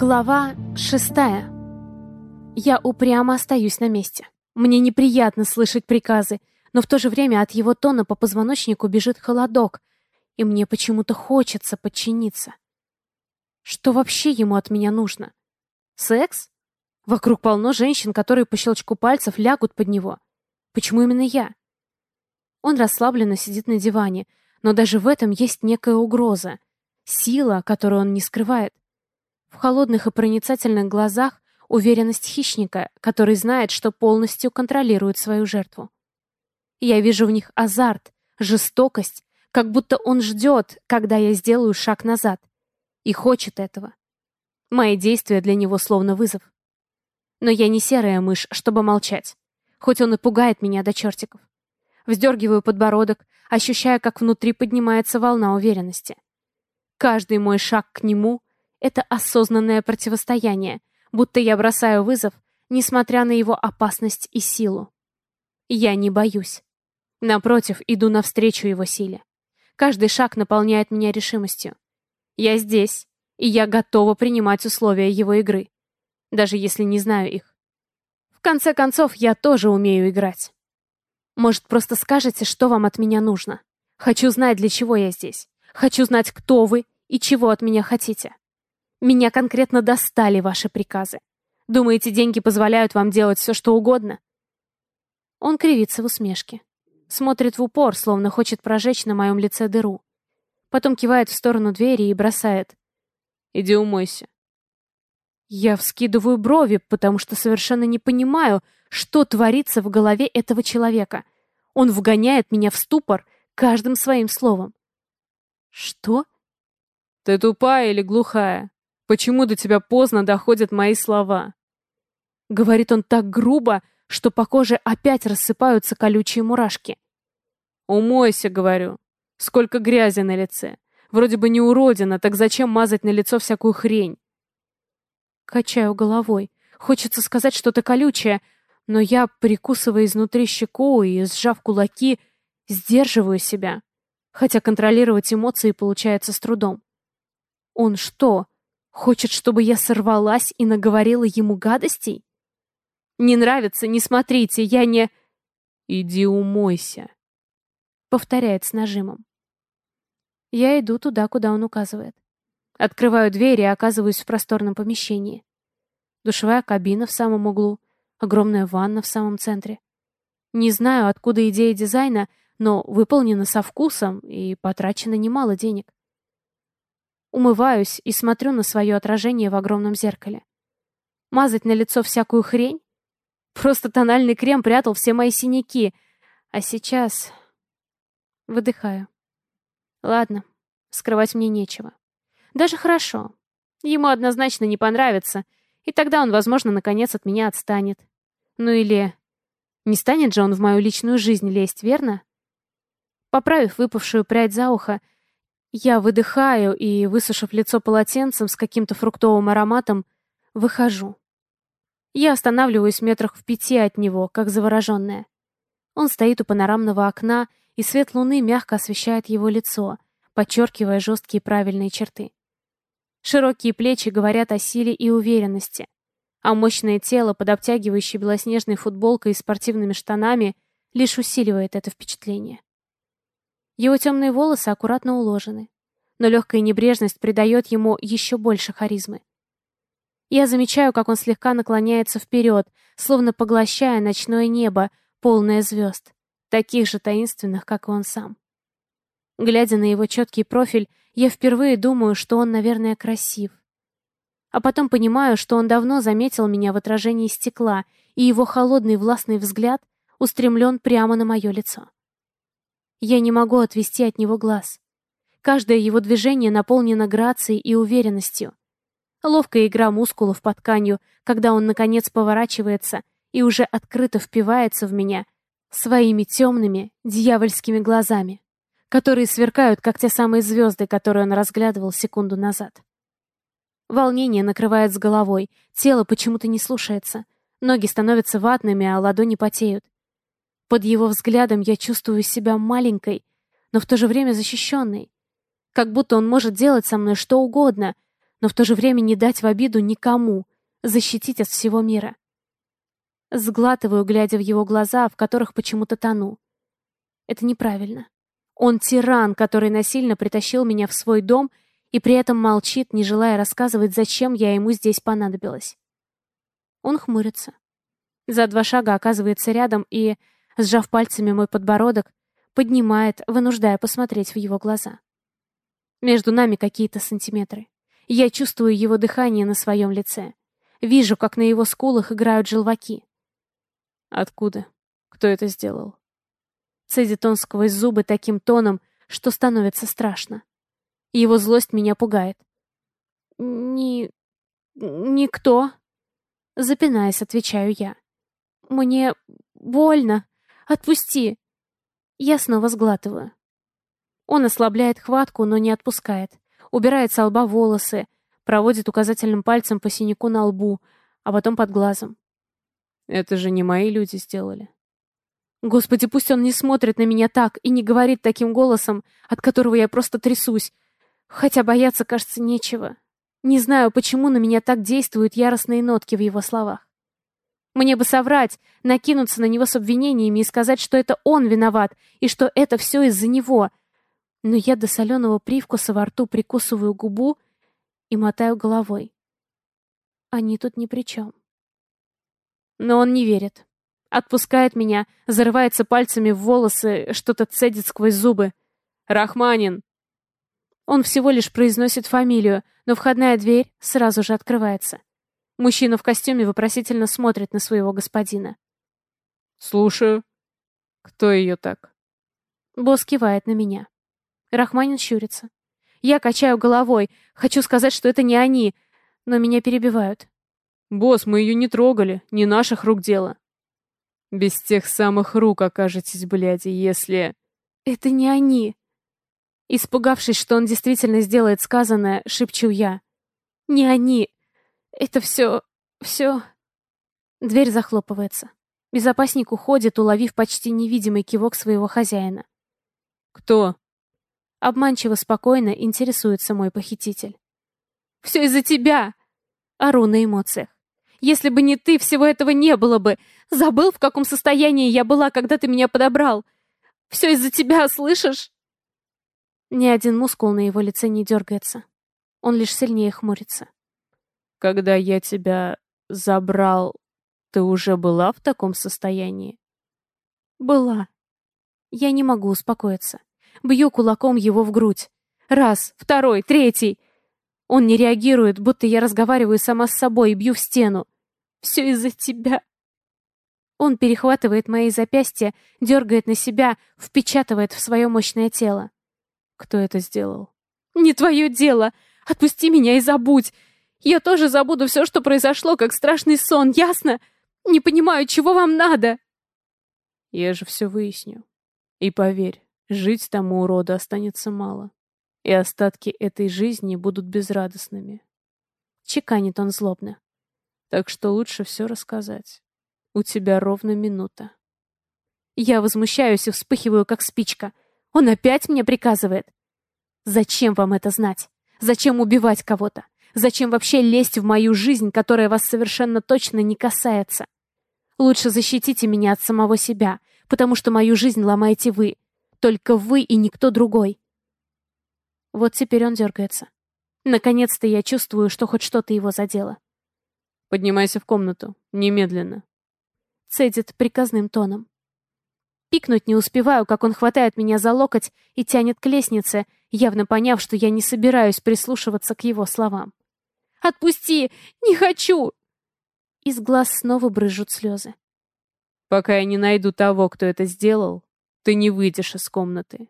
Глава шестая. Я упрямо остаюсь на месте. Мне неприятно слышать приказы, но в то же время от его тона по позвоночнику бежит холодок, и мне почему-то хочется подчиниться. Что вообще ему от меня нужно? Секс? Вокруг полно женщин, которые по щелчку пальцев лягут под него. Почему именно я? Он расслабленно сидит на диване, но даже в этом есть некая угроза. Сила, которую он не скрывает. В холодных и проницательных глазах уверенность хищника, который знает, что полностью контролирует свою жертву. Я вижу в них азарт, жестокость, как будто он ждет, когда я сделаю шаг назад, и хочет этого. Мои действия для него словно вызов. Но я не серая мышь, чтобы молчать, хоть он и пугает меня до чертиков. Вздергиваю подбородок, ощущая, как внутри поднимается волна уверенности. Каждый мой шаг к нему это осознанное противостояние, будто я бросаю вызов, несмотря на его опасность и силу. Я не боюсь. Напротив, иду навстречу его силе. Каждый шаг наполняет меня решимостью. Я здесь, и я готова принимать условия его игры, даже если не знаю их. В конце концов, я тоже умею играть. Может, просто скажете, что вам от меня нужно? Хочу знать, для чего я здесь. Хочу знать, кто вы и чего от меня хотите. Меня конкретно достали ваши приказы. Думаете, деньги позволяют вам делать все, что угодно?» Он кривится в усмешке. Смотрит в упор, словно хочет прожечь на моем лице дыру. Потом кивает в сторону двери и бросает. «Иди умойся». Я вскидываю брови, потому что совершенно не понимаю, что творится в голове этого человека. Он вгоняет меня в ступор каждым своим словом. «Что?» «Ты тупая или глухая?» Почему до тебя поздно доходят мои слова?» Говорит он так грубо, что по коже опять рассыпаются колючие мурашки. «Умойся», — говорю. «Сколько грязи на лице. Вроде бы не уродина, так зачем мазать на лицо всякую хрень?» Качаю головой. Хочется сказать что-то колючее, но я, прикусывая изнутри щеку и сжав кулаки, сдерживаю себя, хотя контролировать эмоции получается с трудом. Он что, Хочет, чтобы я сорвалась и наговорила ему гадостей? Не нравится, не смотрите, я не... Иди умойся. Повторяет с нажимом. Я иду туда, куда он указывает. Открываю дверь и оказываюсь в просторном помещении. Душевая кабина в самом углу, огромная ванна в самом центре. Не знаю, откуда идея дизайна, но выполнена со вкусом и потрачено немало денег. Умываюсь и смотрю на свое отражение в огромном зеркале. Мазать на лицо всякую хрень? Просто тональный крем прятал все мои синяки. А сейчас... Выдыхаю. Ладно, скрывать мне нечего. Даже хорошо. Ему однозначно не понравится, и тогда он, возможно, наконец от меня отстанет. Ну или... Не станет же он в мою личную жизнь лезть, верно? Поправив выпавшую прядь за ухо, я выдыхаю и, высушив лицо полотенцем с каким-то фруктовым ароматом, выхожу. Я останавливаюсь метрах в пяти от него, как завороженная. Он стоит у панорамного окна, и свет луны мягко освещает его лицо, подчеркивая жесткие правильные черты. Широкие плечи говорят о силе и уверенности, а мощное тело под обтягивающей белоснежной футболкой и спортивными штанами лишь усиливает это впечатление. Его темные волосы аккуратно уложены, но легкая небрежность придает ему еще больше харизмы. Я замечаю, как он слегка наклоняется вперед, словно поглощая ночное небо, полное звезд, таких же таинственных, как и он сам. Глядя на его четкий профиль, я впервые думаю, что он, наверное, красив. А потом понимаю, что он давно заметил меня в отражении стекла, и его холодный властный взгляд устремлен прямо на мое лицо. Я не могу отвести от него глаз. Каждое его движение наполнено грацией и уверенностью. Ловкая игра мускулов под тканью, когда он, наконец, поворачивается и уже открыто впивается в меня своими темными, дьявольскими глазами, которые сверкают, как те самые звезды, которые он разглядывал секунду назад. Волнение накрывает с головой, тело почему-то не слушается, ноги становятся ватными, а ладони потеют. Под его взглядом я чувствую себя маленькой, но в то же время защищенной. Как будто он может делать со мной что угодно, но в то же время не дать в обиду никому, защитить от всего мира. Сглатываю, глядя в его глаза, в которых почему-то тону. Это неправильно. Он тиран, который насильно притащил меня в свой дом и при этом молчит, не желая рассказывать, зачем я ему здесь понадобилась. Он хмурится. За два шага оказывается рядом и, сжав пальцами мой подбородок, поднимает, вынуждая посмотреть в его глаза. Между нами какие-то сантиметры. Я чувствую его дыхание на своем лице. Вижу, как на его скулах играют желваки. Откуда? Кто это сделал? Цедит он сквозь зубы таким тоном, что становится страшно. Его злость меня пугает. «Ни... никто...» Запинаясь, отвечаю я. «Мне больно. Отпусти!» Я снова сглатываю. Он ослабляет хватку, но не отпускает убирает с лба волосы, проводит указательным пальцем по синяку на лбу, а потом под глазом. Это же не мои люди сделали. Господи, пусть он не смотрит на меня так и не говорит таким голосом, от которого я просто трясусь. Хотя бояться, кажется, нечего. Не знаю, почему на меня так действуют яростные нотки в его словах. Мне бы соврать, накинуться на него с обвинениями и сказать, что это он виноват, и что это все из-за него, но я до соленого привкуса во рту прикусываю губу и мотаю головой. Они тут ни при чем. Но он не верит. Отпускает меня, зарывается пальцами в волосы, что-то цедит сквозь зубы. «Рахманин!» Он всего лишь произносит фамилию, но входная дверь сразу же открывается. Мужчина в костюме вопросительно смотрит на своего господина. «Слушаю. Кто ее так?» Босс кивает на меня. Рахманин щурится. Я качаю головой. Хочу сказать, что это не они, но меня перебивают. «Босс, мы ее не трогали. Не наших рук дело». «Без тех самых рук окажетесь, блядь, если...» «Это не они». Испугавшись, что он действительно сделает сказанное, шепчу я. «Не они. Это все... все...» Дверь захлопывается. Безопасник уходит, уловив почти невидимый кивок своего хозяина. «Кто?» Обманчиво спокойно интересуется мой похититель. «Все из-за тебя!» Ору на эмоциях. «Если бы не ты, всего этого не было бы! Забыл, в каком состоянии я была, когда ты меня подобрал! Все из-за тебя, слышишь?» Ни один мускул на его лице не дергается. Он лишь сильнее хмурится. «Когда я тебя забрал, ты уже была в таком состоянии?» «Была. Я не могу успокоиться. Бью кулаком его в грудь. Раз, второй, третий. Он не реагирует, будто я разговариваю сама с собой и бью в стену. Все из-за тебя. Он перехватывает мои запястья, дергает на себя, впечатывает в свое мощное тело. Кто это сделал? Не твое дело. Отпусти меня и забудь. Я тоже забуду все, что произошло, как страшный сон, ясно? Не понимаю, чего вам надо. Я же все выясню. И поверь, Жить тому уроду останется мало, и остатки этой жизни будут безрадостными. Чеканит он злобно. Так что лучше все рассказать. У тебя ровно минута. Я возмущаюсь и вспыхиваю, как спичка. Он опять мне приказывает. Зачем вам это знать? Зачем убивать кого-то? Зачем вообще лезть в мою жизнь, которая вас совершенно точно не касается? Лучше защитите меня от самого себя, потому что мою жизнь ломаете вы, только вы и никто другой. Вот теперь он дергается. Наконец-то я чувствую, что хоть что-то его задело. «Поднимайся в комнату. Немедленно». Цедит приказным тоном. Пикнуть не успеваю, как он хватает меня за локоть и тянет к лестнице, явно поняв, что я не собираюсь прислушиваться к его словам. «Отпусти! Не хочу!» Из глаз снова брызжут слезы. «Пока я не найду того, кто это сделал, ты не выйдешь из комнаты.